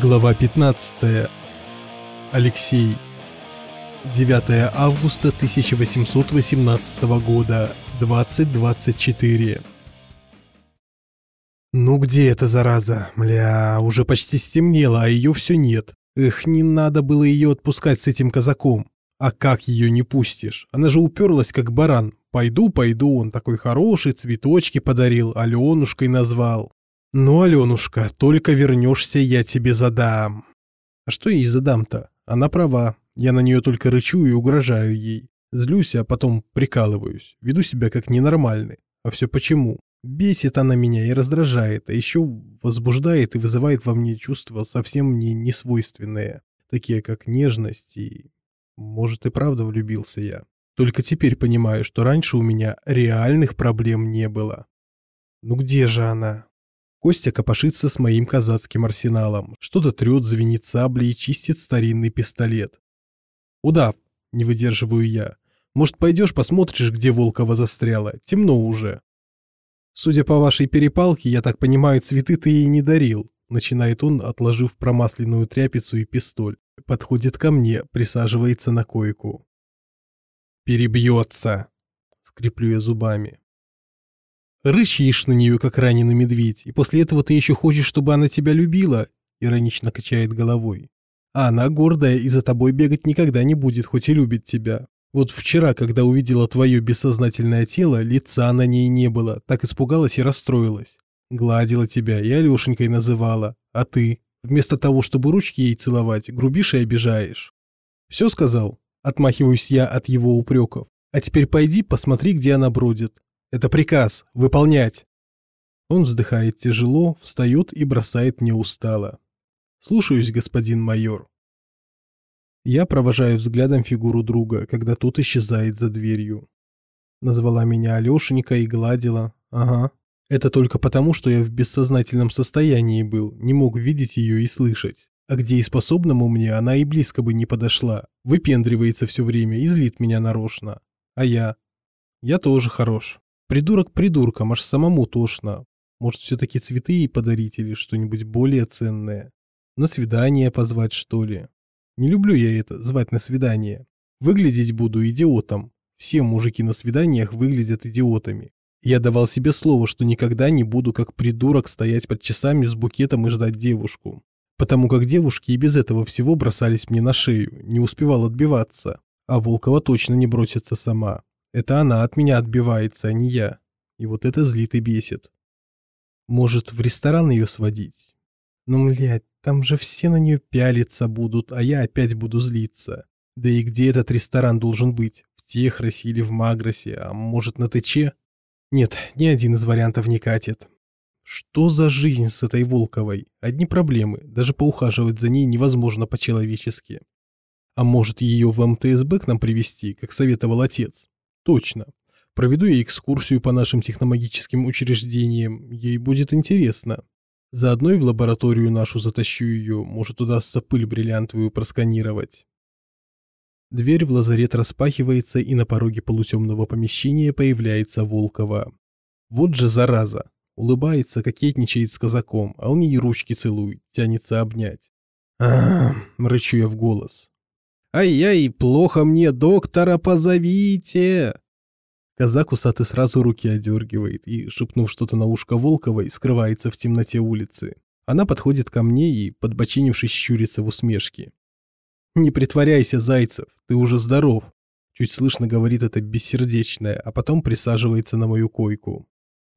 Глава 15. Алексей. 9 августа 1818 года. 2024. Ну где эта зараза? Мля, уже почти стемнело, а ее все нет. Эх, не надо было ее отпускать с этим казаком. А как ее не пустишь? Она же уперлась, как баран. Пойду, пойду, он такой хороший, цветочки подарил, Аленушкой назвал. «Ну, Аленушка, только вернешься, я тебе задам». А что ей задам-то? Она права. Я на нее только рычу и угрожаю ей. Злюсь, а потом прикалываюсь. Веду себя как ненормальный. А все почему? Бесит она меня и раздражает, а еще возбуждает и вызывает во мне чувства совсем мне несвойственные, такие как нежность и... Может и правда влюбился я. Только теперь понимаю, что раньше у меня реальных проблем не было. Ну где же она? Костя копошится с моим казацким арсеналом, что-то трет, звенит саблей и чистит старинный пистолет. «Удав!» – не выдерживаю я. «Может, пойдешь посмотришь, где Волкова застряла? Темно уже». «Судя по вашей перепалке, я так понимаю, цветы ты ей не дарил», – начинает он, отложив промасленную тряпицу и пистоль. Подходит ко мне, присаживается на койку. «Перебьется!» – скреплю я зубами. Рычишь на нее, как раненый медведь, и после этого ты еще хочешь, чтобы она тебя любила?» Иронично качает головой. «А она гордая и за тобой бегать никогда не будет, хоть и любит тебя. Вот вчера, когда увидела твое бессознательное тело, лица на ней не было, так испугалась и расстроилась. Гладила тебя и Алешенькой называла, а ты, вместо того, чтобы ручки ей целовать, грубишь и обижаешь. Все сказал? Отмахиваюсь я от его упреков. А теперь пойди, посмотри, где она бродит. Это приказ. Выполнять!» Он вздыхает тяжело, встает и бросает мне устало. «Слушаюсь, господин майор». Я провожаю взглядом фигуру друга, когда тот исчезает за дверью. Назвала меня Алешенька и гладила. Ага. Это только потому, что я в бессознательном состоянии был, не мог видеть ее и слышать. А где и способному мне она и близко бы не подошла. Выпендривается все время и злит меня нарочно. А я? Я тоже хорош. Придурок придурком, аж самому тошно. Может, все-таки цветы ей подарить или что-нибудь более ценное? На свидание позвать, что ли? Не люблю я это, звать на свидание. Выглядеть буду идиотом. Все мужики на свиданиях выглядят идиотами. Я давал себе слово, что никогда не буду как придурок стоять под часами с букетом и ждать девушку. Потому как девушки и без этого всего бросались мне на шею, не успевал отбиваться. А Волкова точно не бросится сама. Это она от меня отбивается, а не я. И вот это злит и бесит. Может, в ресторан ее сводить? Ну, млядь, там же все на нее пялиться будут, а я опять буду злиться. Да и где этот ресторан должен быть? В Техросе или в Магросе, а может на ТЧ? Нет, ни один из вариантов не катит. Что за жизнь с этой Волковой? Одни проблемы, даже поухаживать за ней невозможно по-человечески. А может ее в МТСБ к нам привести, как советовал отец? Точно. Проведу я экскурсию по нашим техномагическим учреждениям, ей будет интересно. Заодно и в лабораторию нашу затащу ее, может удастся пыль бриллиантовую просканировать. Дверь в лазарет распахивается, и на пороге полутемного помещения появляется Волкова. Вот же зараза. Улыбается, кокетничает с казаком, а он ей ручки целует, тянется обнять. а рычу я в голос. «Ай-яй, плохо мне, доктора позовите!» Казак усатый сразу руки одергивает и, шепнув что-то на ушко Волковой, скрывается в темноте улицы. Она подходит ко мне и, подбочинившись, щурится в усмешке. «Не притворяйся, Зайцев, ты уже здоров!» Чуть слышно говорит это бессердечное, а потом присаживается на мою койку.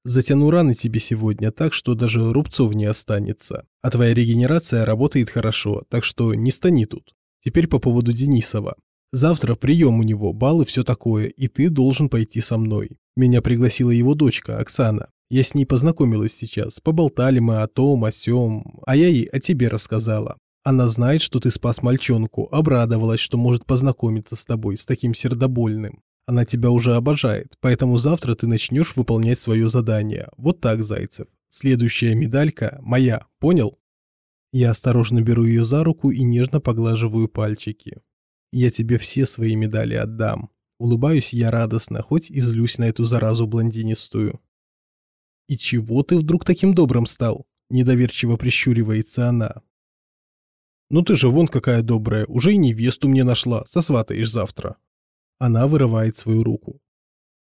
«Затяну раны тебе сегодня так, что даже рубцов не останется. А твоя регенерация работает хорошо, так что не стани тут. Теперь по поводу Денисова. Завтра прием у него, бал и все такое, и ты должен пойти со мной. Меня пригласила его дочка, Оксана. Я с ней познакомилась сейчас, поболтали мы о том, о сём, а я ей о тебе рассказала. Она знает, что ты спас мальчонку, обрадовалась, что может познакомиться с тобой, с таким сердобольным. Она тебя уже обожает, поэтому завтра ты начнешь выполнять свое задание. Вот так, Зайцев. Следующая медалька моя, понял? Я осторожно беру ее за руку и нежно поглаживаю пальчики. Я тебе все свои медали отдам. Улыбаюсь я радостно, хоть и злюсь на эту заразу блондинистую. «И чего ты вдруг таким добрым стал?» Недоверчиво прищуривается она. Ну ты же вон какая добрая, уже и невесту мне нашла, сосватаешь завтра. Она вырывает свою руку.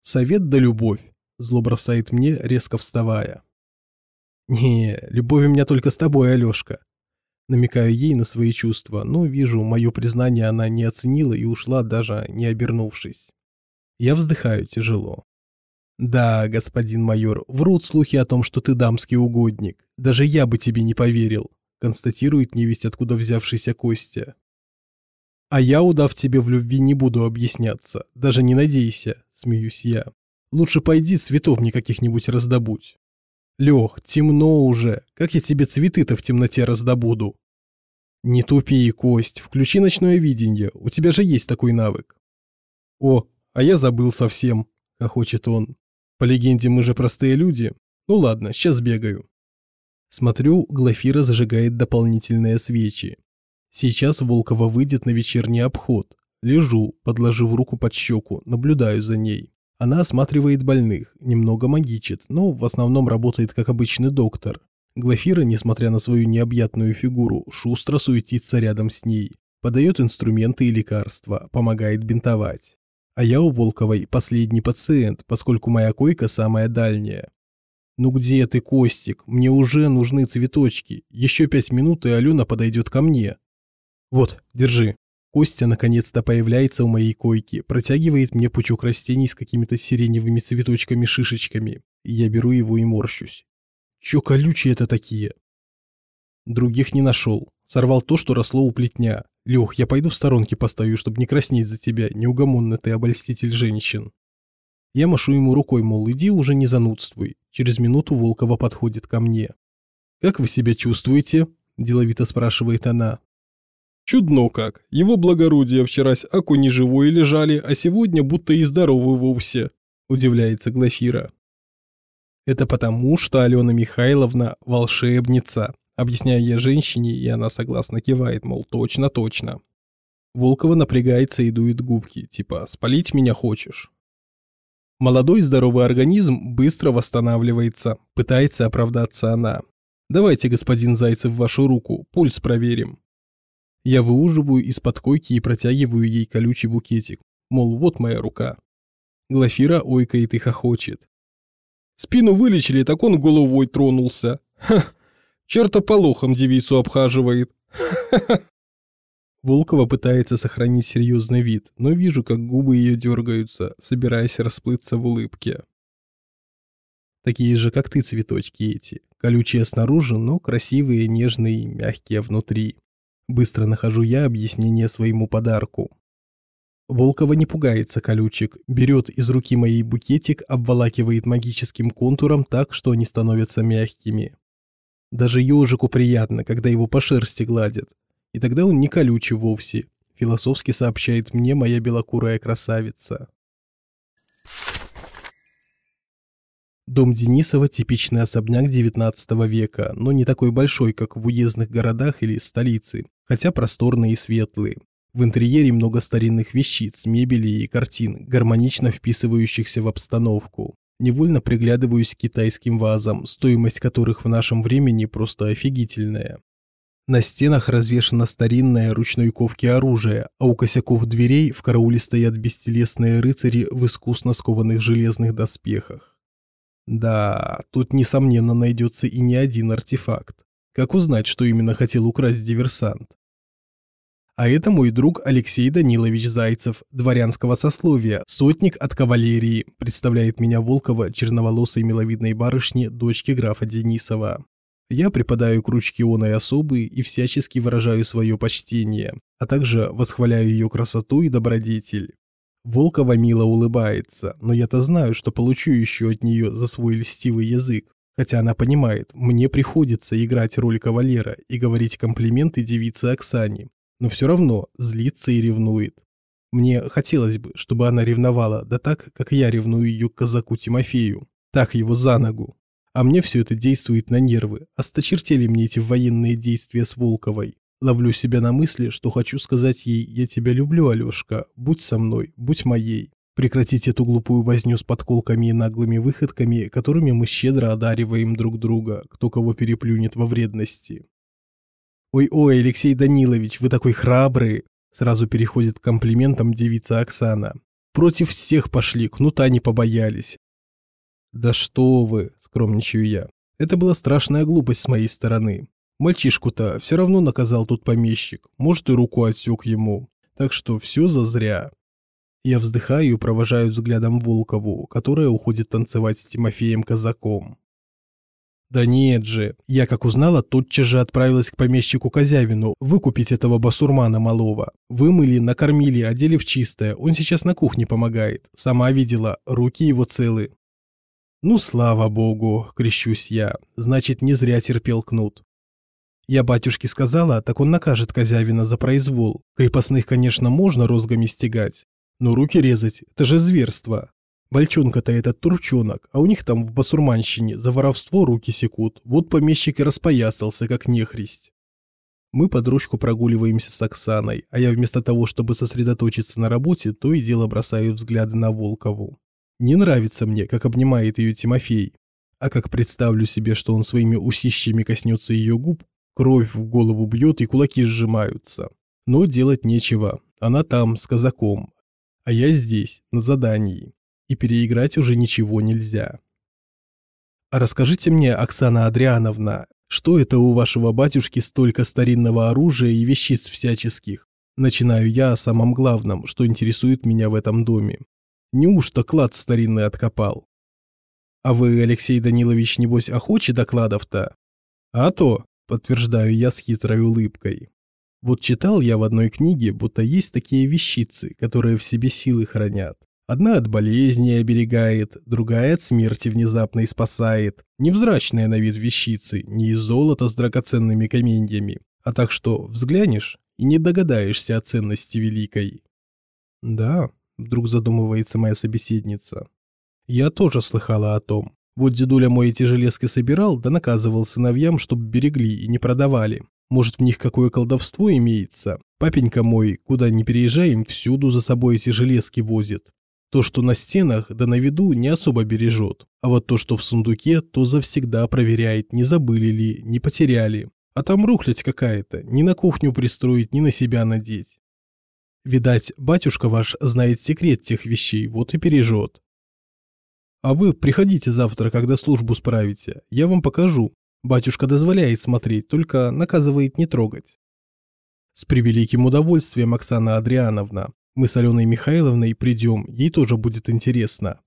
Совет да любовь, зло бросает мне, резко вставая. Не, любовь у меня только с тобой, Алёшка. Намекаю ей на свои чувства, но вижу, мое признание она не оценила и ушла, даже не обернувшись. Я вздыхаю тяжело. Да, господин майор, врут слухи о том, что ты дамский угодник. Даже я бы тебе не поверил, констатирует невесть откуда взявшийся Костя. А я, удав тебе в любви, не буду объясняться. Даже не надейся, смеюсь я. Лучше пойди цветов мне каких-нибудь раздобудь. Лех, темно уже. Как я тебе цветы-то в темноте раздобуду? Не тупи, Кость, включи ночное видение. У тебя же есть такой навык. О, а я забыл совсем, хохочет он. По легенде, мы же простые люди. Ну ладно, сейчас бегаю. Смотрю, Глафира зажигает дополнительные свечи. Сейчас Волкова выйдет на вечерний обход. Лежу, подложив руку под щеку, наблюдаю за ней. Она осматривает больных, немного магичит, но в основном работает как обычный доктор. Глафира, несмотря на свою необъятную фигуру, шустро суетится рядом с ней, подает инструменты и лекарства, помогает бинтовать. А я у Волковой последний пациент, поскольку моя койка самая дальняя. «Ну где ты, Костик? Мне уже нужны цветочки. Еще пять минут, и Алена подойдет ко мне». «Вот, держи». Костя наконец-то появляется у моей койки, протягивает мне пучок растений с какими-то сиреневыми цветочками-шишечками. Я беру его и морщусь. Чё колючие это такие? Других не нашел. Сорвал то, что росло у плетня. Лех, я пойду в сторонке постою, чтобы не краснеть за тебя, неугомонный ты обольститель женщин. Я машу ему рукой, мол, иди уже не занудствуй. Через минуту Волкова подходит ко мне. «Как вы себя чувствуете?» – деловито спрашивает она. Чудно как. Его благородие вчерась аку не живой лежали, а сегодня будто и здоровы вовсе, удивляется Глафира. Это потому, что Алена Михайловна волшебница, объясняю я женщине, и она согласно кивает, мол, точно-точно. Волкова напрягается и дует губки, типа «спалить меня хочешь?». Молодой здоровый организм быстро восстанавливается, пытается оправдаться она. «Давайте, господин Зайцев, вашу руку, пульс проверим». Я выуживаю из-под койки и протягиваю ей колючий букетик. Мол, вот моя рука. Глафира ойкает и хохочет. Спину вылечили, так он головой тронулся. Ха, чертополохом девицу обхаживает. Ха-ха. Волкова пытается сохранить серьезный вид, но вижу, как губы ее дергаются, собираясь расплыться в улыбке. Такие же, как ты, цветочки эти. Колючие снаружи, но красивые, нежные мягкие внутри. Быстро нахожу я объяснение своему подарку. Волкова не пугается колючек, берет из руки моей букетик, обволакивает магическим контуром так, что они становятся мягкими. Даже ежику приятно, когда его по шерсти гладят. И тогда он не колючий вовсе, философски сообщает мне моя белокурая красавица. Дом Денисова – типичный особняк XIX века, но не такой большой, как в уездных городах или столице, хотя просторный и светлый. В интерьере много старинных вещиц, мебели и картин, гармонично вписывающихся в обстановку. Невольно приглядываюсь к китайским вазам, стоимость которых в нашем времени просто офигительная. На стенах развешано старинное ручной ковки оружие, а у косяков дверей в карауле стоят бестелесные рыцари в искусно скованных железных доспехах. Да, тут, несомненно, найдется и не один артефакт. Как узнать, что именно хотел украсть диверсант? А это мой друг Алексей Данилович Зайцев, дворянского сословия, сотник от кавалерии, представляет меня Волкова, черноволосой миловидной барышне, дочки графа Денисова. Я преподаю к ручке оной особы и всячески выражаю свое почтение, а также восхваляю ее красоту и добродетель. Волкова мило улыбается, но я-то знаю, что получу еще от нее за свой льстивый язык. Хотя она понимает, мне приходится играть роль кавалера и говорить комплименты девице Оксане, но все равно злится и ревнует. Мне хотелось бы, чтобы она ревновала, да так, как я ревную ее к казаку Тимофею, так его за ногу. А мне все это действует на нервы, осточертели мне эти военные действия с Волковой. Ловлю себя на мысли, что хочу сказать ей «Я тебя люблю, Алешка, будь со мной, будь моей». Прекратить эту глупую возню с подколками и наглыми выходками, которыми мы щедро одариваем друг друга, кто кого переплюнет во вредности. Ой-ой, Алексей Данилович, вы такой храбрый. Сразу переходит к комплиментам девица Оксана. Против всех пошли, кнута не побоялись. Да что вы, скромничаю я. Это была страшная глупость с моей стороны. Мальчишку-то все равно наказал тут помещик, может и руку отсек ему. Так что все зазря. Я вздыхаю и провожаю взглядом Волкову, которая уходит танцевать с Тимофеем Казаком. Да нет же, я как узнала, тотчас же отправилась к помещику Козявину выкупить этого басурмана малого. Вымыли, накормили, одели в чистое, он сейчас на кухне помогает. Сама видела, руки его целы. Ну, слава богу, крещусь я, значит, не зря терпел кнут. Я батюшке сказала, так он накажет Козявина за произвол. Крепостных, конечно, можно розгами стегать, но руки резать – это же зверство. Бальчонка-то этот турчонок, а у них там в басурманщине за воровство руки секут. Вот помещик и распоясался, как нехристь. Мы под ручку прогуливаемся с Оксаной, а я вместо того, чтобы сосредоточиться на работе, то и дело бросаю взгляды на Волкову. Не нравится мне, как обнимает ее Тимофей. А как представлю себе, что он своими усищами коснется ее губ, кровь в голову бьет и кулаки сжимаются. Но делать нечего. Она там, с казаком. А я здесь, на задании и переиграть уже ничего нельзя. А расскажите мне, Оксана Адриановна, что это у вашего батюшки столько старинного оружия и вещиц всяческих? Начинаю я о самом главном, что интересует меня в этом доме. Неужто клад старинный откопал? А вы, Алексей Данилович, небось, охочи докладов-то? А то, подтверждаю я с хитрой улыбкой. Вот читал я в одной книге, будто есть такие вещицы, которые в себе силы хранят. Одна от болезни оберегает, другая от смерти внезапной спасает. Невзрачная на вид вещицы, не из золота с драгоценными каменьями, а так что взглянешь и не догадаешься о ценности великой. Да, вдруг задумывается моя собеседница. Я тоже слыхала о том. Вот дедуля мой эти железки собирал, да наказывал сыновьям, чтоб берегли и не продавали. Может, в них какое колдовство имеется? Папенька мой, куда ни переезжаем, всюду за собой эти железки возит. То, что на стенах да на виду, не особо бережет. А вот то, что в сундуке, то завсегда проверяет, не забыли ли, не потеряли. А там рухлядь какая-то, ни на кухню пристроить, ни на себя надеть. Видать, батюшка ваш знает секрет тех вещей, вот и бережет. А вы приходите завтра, когда службу справите, я вам покажу. Батюшка дозволяет смотреть, только наказывает не трогать. С превеликим удовольствием, Оксана Адриановна. Мы с Аленой Михайловной придем, ей тоже будет интересно.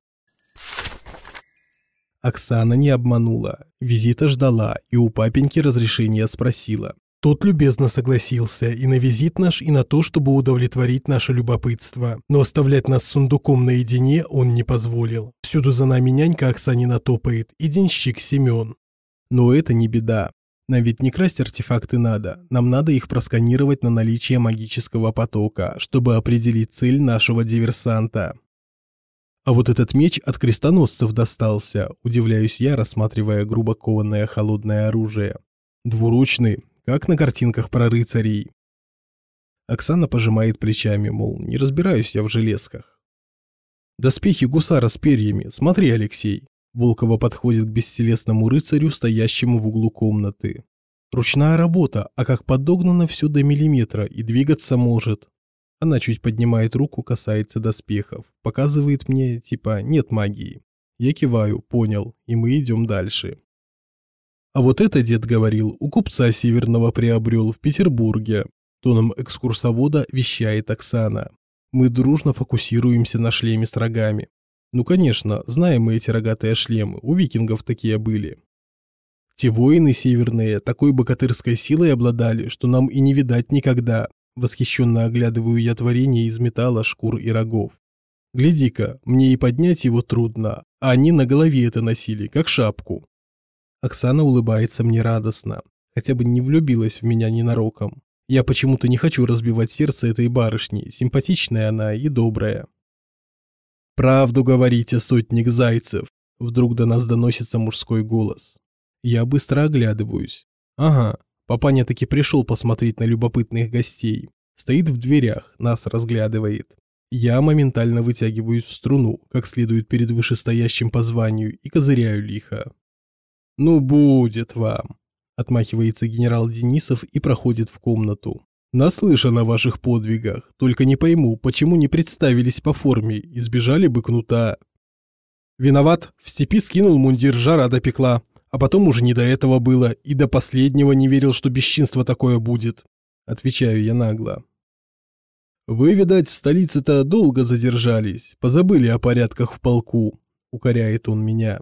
Оксана не обманула. Визита ждала и у папеньки разрешения спросила. Тот любезно согласился и на визит наш, и на то, чтобы удовлетворить наше любопытство. Но оставлять нас с сундуком наедине он не позволил. Всюду за нами нянька Оксанина топает и денщик Семен. Но это не беда. Нам ведь не красть артефакты надо, нам надо их просканировать на наличие магического потока, чтобы определить цель нашего диверсанта. А вот этот меч от крестоносцев достался, удивляюсь я, рассматривая грубо кованное холодное оружие. Двуручный, как на картинках про рыцарей. Оксана пожимает плечами, мол, не разбираюсь я в железках. Доспехи гусара с перьями, смотри, Алексей. Волкова подходит к бестелесному рыцарю, стоящему в углу комнаты. Ручная работа, а как подогнано все до миллиметра и двигаться может. Она чуть поднимает руку, касается доспехов, показывает мне, типа, нет магии. Я киваю, понял, и мы идем дальше. А вот это дед говорил, у купца северного приобрел в Петербурге. Тоном экскурсовода вещает Оксана. Мы дружно фокусируемся на шлеме с рогами. Ну конечно, знаем мы эти рогатые шлемы, у викингов такие были. Те воины северные такой богатырской силой обладали, что нам и не видать никогда. Восхищенно оглядываю я творение из металла, шкур и рогов. Гляди-ка, мне и поднять его трудно, а они на голове это носили, как шапку. Оксана улыбается мне радостно, хотя бы не влюбилась в меня ненароком. Я почему-то не хочу разбивать сердце этой барышни, симпатичная она и добрая. «Правду говорите, сотник Зайцев!» Вдруг до нас доносится мужской голос. Я быстро оглядываюсь. Ага, папаня таки пришел посмотреть на любопытных гостей. Стоит в дверях, нас разглядывает. Я моментально вытягиваюсь в струну, как следует перед вышестоящим по званию, и козыряю лихо. «Ну будет вам!» Отмахивается генерал Денисов и проходит в комнату. Наслышан о ваших подвигах, только не пойму, почему не представились по форме, избежали бы кнута. Виноват, в степи скинул мундир, жара допекла, а потом уже не до этого было, и до последнего не верил, что бесчинство такое будет. Отвечаю я нагло. Вы, видать, в столице-то долго задержались, позабыли о порядках в полку, укоряет он меня.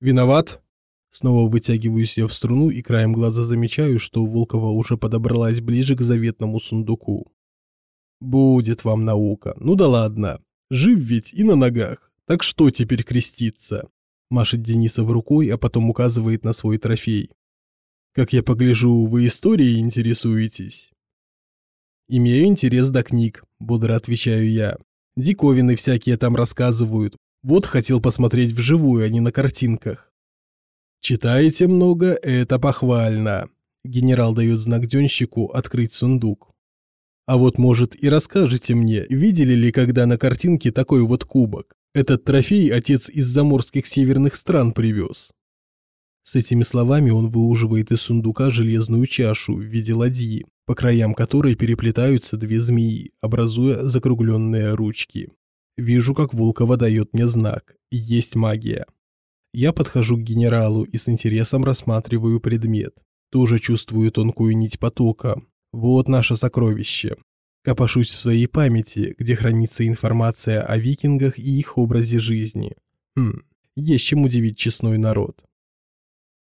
Виноват? Снова вытягиваюсь я в струну и краем глаза замечаю, что Волкова уже подобралась ближе к заветному сундуку. Будет вам наука. Ну да ладно. Жив ведь и на ногах. Так что теперь креститься? Машет Денисов рукой, а потом указывает на свой трофей. Как я погляжу, вы историей интересуетесь? Имею интерес до книг, бодро отвечаю я. Диковины всякие там рассказывают. Вот хотел посмотреть вживую, а не на картинках. Читаете много, это похвально. Генерал дает знак Денщику открыть сундук. А вот, может, и расскажете мне, видели ли когда на картинке такой вот кубок? Этот трофей отец из заморских северных стран привез. С этими словами он выуживает из сундука железную чашу в виде ладьи, по краям которой переплетаются две змеи, образуя закругленные ручки. Вижу, как Волкова дает мне знак. Есть магия. Я подхожу к генералу и с интересом рассматриваю предмет. Тоже чувствую тонкую нить потока. Вот наше сокровище. Копошусь в своей памяти, где хранится информация о викингах и их образе жизни. Хм, есть чем удивить честной народ.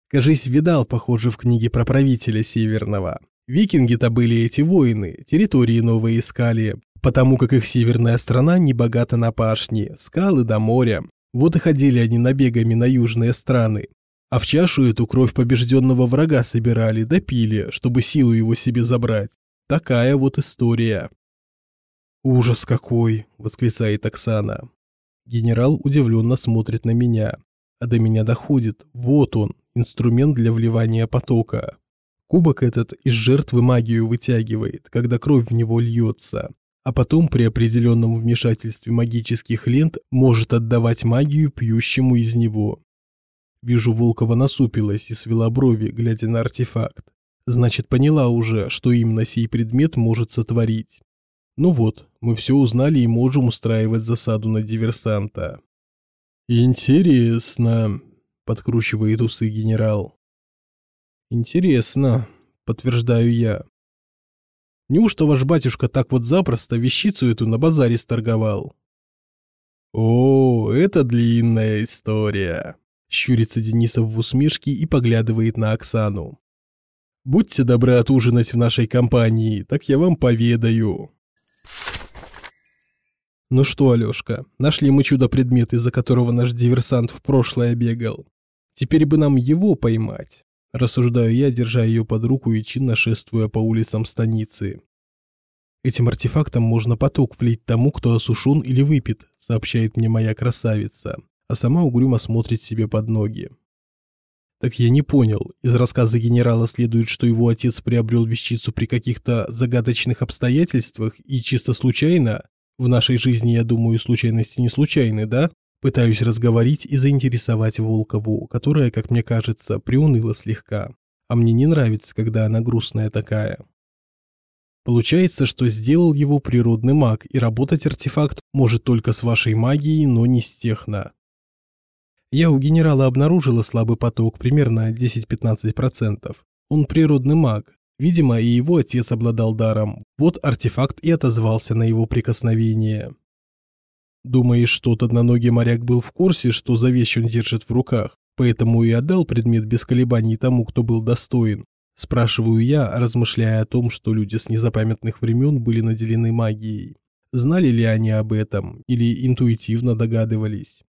Кажись, видал, похоже, в книге про правителя Северного. Викинги-то были эти воины, территории новые искали, потому как их северная страна не богата на пашни, скалы до моря, вот и ходили они набегами на южные страны. А в чашу эту кровь побежденного врага собирали, допили, чтобы силу его себе забрать. Такая вот история. «Ужас какой!» – восклицает Оксана. Генерал удивленно смотрит на меня. А до меня доходит. Вот он, инструмент для вливания потока. Кубок этот из жертвы магию вытягивает, когда кровь в него льется а потом при определенном вмешательстве магических лент может отдавать магию пьющему из него. Вижу, Волкова насупилась и свела брови, глядя на артефакт. Значит, поняла уже, что именно сей предмет может сотворить. Ну вот, мы все узнали и можем устраивать засаду на диверсанта. Интересно, подкручивает усы генерал. Интересно, подтверждаю я. Неужто ваш батюшка так вот запросто вещицу эту на базаре сторговал? О, это длинная история. Щурится Денисов в усмешке и поглядывает на Оксану. Будьте добры отужинать в нашей компании, так я вам поведаю. Ну что, Алёшка, нашли мы чудо-предмет, из-за которого наш диверсант в прошлое бегал. Теперь бы нам его поймать. Рассуждаю я, держа ее под руку и чинно шествуя по улицам станицы. Этим артефактом можно поток влить тому, кто осушен или выпит, сообщает мне моя красавица, а сама угрюмо смотрит себе под ноги. Так я не понял, из рассказа генерала следует, что его отец приобрел вещицу при каких-то загадочных обстоятельствах и чисто случайно? В нашей жизни, я думаю, случайности не случайны, да? Пытаюсь разговорить и заинтересовать Волкову, которая, как мне кажется, приуныла слегка. А мне не нравится, когда она грустная такая. Получается, что сделал его природный маг, и работать артефакт может только с вашей магией, но не с техно. Я у генерала обнаружила слабый поток, примерно 10-15%. Он природный маг. Видимо, и его отец обладал даром. Вот артефакт и отозвался на его прикосновение. Думаешь, что тот одноногий моряк был в курсе, что за вещь он держит в руках, поэтому и отдал предмет без колебаний тому, кто был достоин? Спрашиваю я, размышляя о том, что люди с незапамятных времен были наделены магией. Знали ли они об этом или интуитивно догадывались?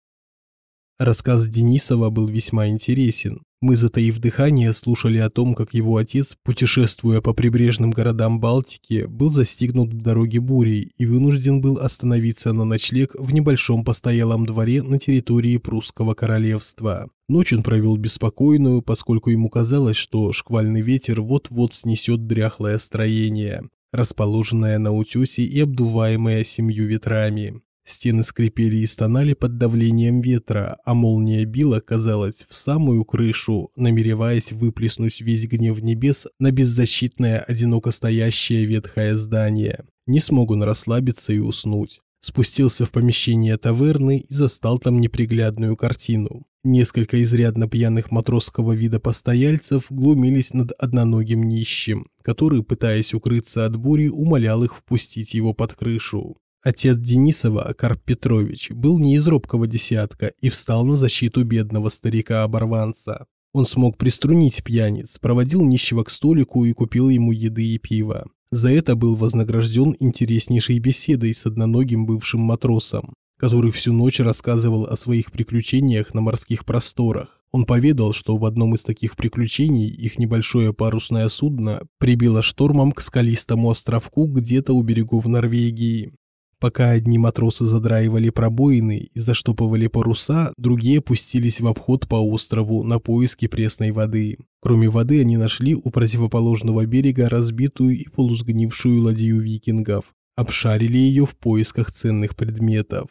Рассказ Денисова был весьма интересен. Мы, затаив дыхание, слушали о том, как его отец, путешествуя по прибрежным городам Балтики, был застигнут в дороге бурей и вынужден был остановиться на ночлег в небольшом постоялом дворе на территории прусского королевства. Ночь он провел беспокойную, поскольку ему казалось, что шквальный ветер вот-вот снесет дряхлое строение, расположенное на утесе и обдуваемое семью ветрами. Стены скрипели и стонали под давлением ветра, а молния била, казалось, в самую крышу, намереваясь выплеснуть весь гнев небес на беззащитное, одиноко стоящее ветхое здание. Не смог он расслабиться и уснуть. Спустился в помещение таверны и застал там неприглядную картину. Несколько изрядно пьяных матросского вида постояльцев глумились над одноногим нищим, который, пытаясь укрыться от бури, умолял их впустить его под крышу. Отец Денисова, Карп Петрович, был не из робкого десятка и встал на защиту бедного старика-оборванца. Он смог приструнить пьяниц, проводил нищего к столику и купил ему еды и пива. За это был вознагражден интереснейшей беседой с одноногим бывшим матросом, который всю ночь рассказывал о своих приключениях на морских просторах. Он поведал, что в одном из таких приключений их небольшое парусное судно прибило штормом к скалистому островку где-то у берегов Норвегии. Пока одни матросы задраивали пробоины и заштопывали паруса, другие пустились в обход по острову на поиски пресной воды. Кроме воды они нашли у противоположного берега разбитую и полусгнившую ладью викингов. Обшарили ее в поисках ценных предметов.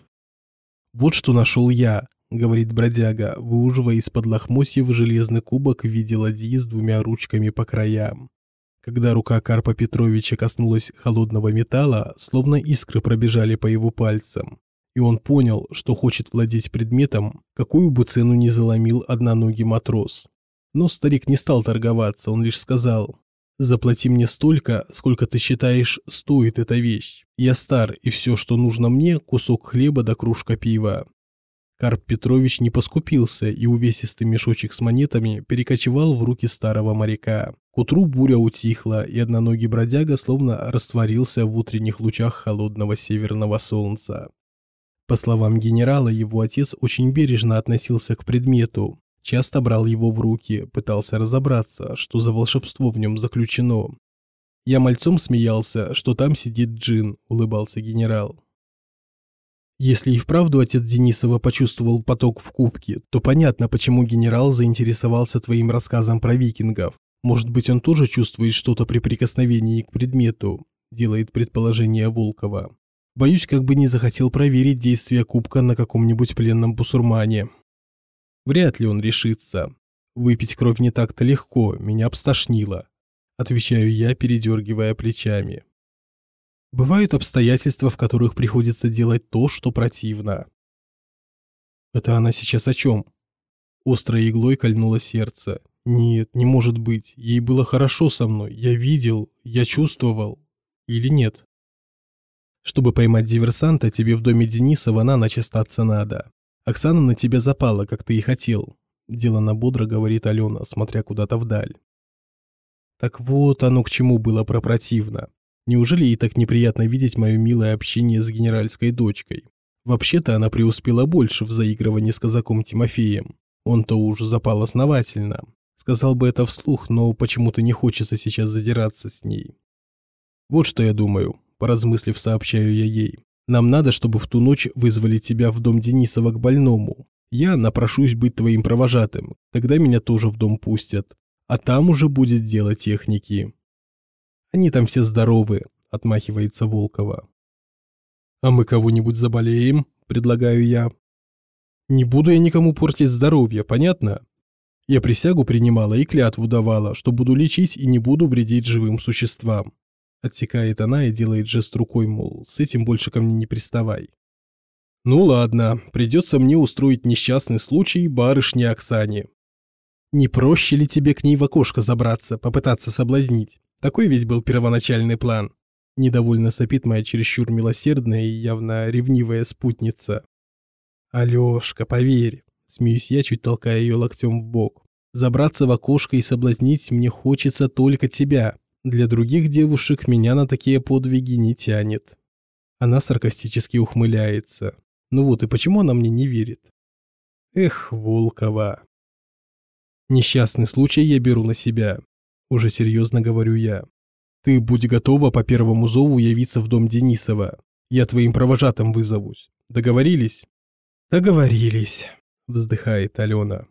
«Вот что нашел я», — говорит бродяга, выуживая из-под лохмотьев железный кубок в виде ладьи с двумя ручками по краям. Когда рука Карпа Петровича коснулась холодного металла, словно искры пробежали по его пальцам, и он понял, что хочет владеть предметом, какую бы цену ни заломил одноногий матрос. Но старик не стал торговаться, он лишь сказал, «Заплати мне столько, сколько ты считаешь стоит эта вещь. Я стар, и все, что нужно мне, кусок хлеба да кружка пива. Карп Петрович не поскупился, и увесистый мешочек с монетами перекочевал в руки старого моряка. Утру буря утихла, и одноногий бродяга словно растворился в утренних лучах холодного северного солнца. По словам генерала, его отец очень бережно относился к предмету, часто брал его в руки, пытался разобраться, что за волшебство в нем заключено. «Я мальцом смеялся, что там сидит джин», – улыбался генерал. Если и вправду отец Денисова почувствовал поток в кубке, то понятно, почему генерал заинтересовался твоим рассказом про викингов. Может быть, он тоже чувствует что-то при прикосновении к предмету, делает предположение Волкова. Боюсь, как бы не захотел проверить действие кубка на каком-нибудь пленном бусурмане. Вряд ли он решится. Выпить кровь не так-то легко, меня обстошнило. Отвечаю я, передергивая плечами. Бывают обстоятельства, в которых приходится делать то, что противно. Это она сейчас о чем? Острой иглой кольнуло сердце. Нет, не может быть. Ей было хорошо со мной. Я видел, я чувствовал. Или нет? Чтобы поймать диверсанта, тебе в доме Денисова на ночь остаться надо. Оксана на тебя запала, как ты и хотел. Делано бодро говорит Алена, смотря куда-то вдаль. Так вот оно к чему было пропротивно. Неужели ей так неприятно видеть мое милое общение с генеральской дочкой? Вообще-то она преуспела больше в заигрывании с казаком Тимофеем. Он-то уж запал основательно. Сказал бы это вслух, но почему-то не хочется сейчас задираться с ней. Вот что я думаю, поразмыслив, сообщаю я ей. Нам надо, чтобы в ту ночь вызвали тебя в дом Денисова к больному. Я напрошусь быть твоим провожатым, тогда меня тоже в дом пустят. А там уже будет дело техники. Они там все здоровы, отмахивается Волкова. А мы кого-нибудь заболеем, предлагаю я. Не буду я никому портить здоровье, понятно? Я присягу принимала и клятву давала, что буду лечить и не буду вредить живым существам. Отсекает она и делает жест рукой, мол, с этим больше ко мне не приставай. Ну ладно, придется мне устроить несчастный случай барышне Оксане. Не проще ли тебе к ней в окошко забраться, попытаться соблазнить? Такой ведь был первоначальный план. Недовольно сопит моя чересчур милосердная и явно ревнивая спутница. Алёшка, поверь, смеюсь я, чуть толкая ее локтем в бок. Забраться в окошко и соблазнить мне хочется только тебя. Для других девушек меня на такие подвиги не тянет. Она саркастически ухмыляется. Ну вот и почему она мне не верит? Эх, Волкова. Несчастный случай я беру на себя. Уже серьезно говорю я. Ты будь готова по первому зову явиться в дом Денисова. Я твоим провожатым вызовусь. Договорились? Договорились, вздыхает Алена.